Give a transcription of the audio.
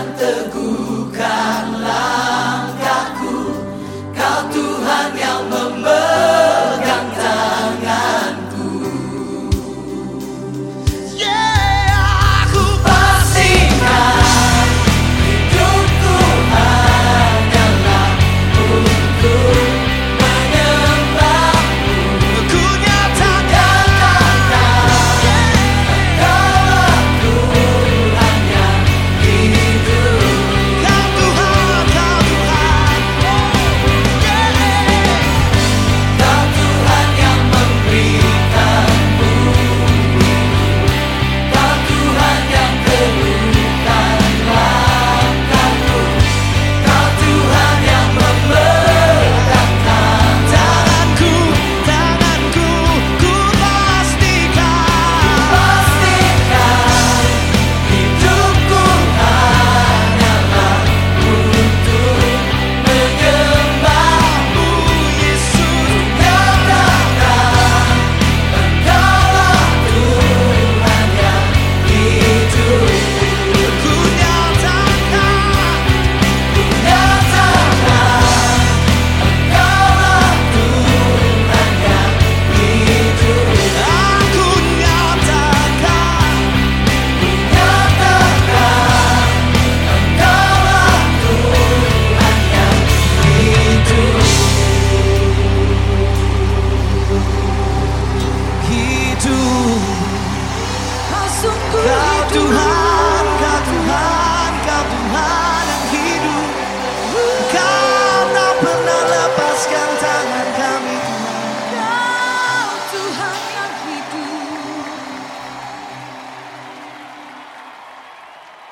dan teguhkan.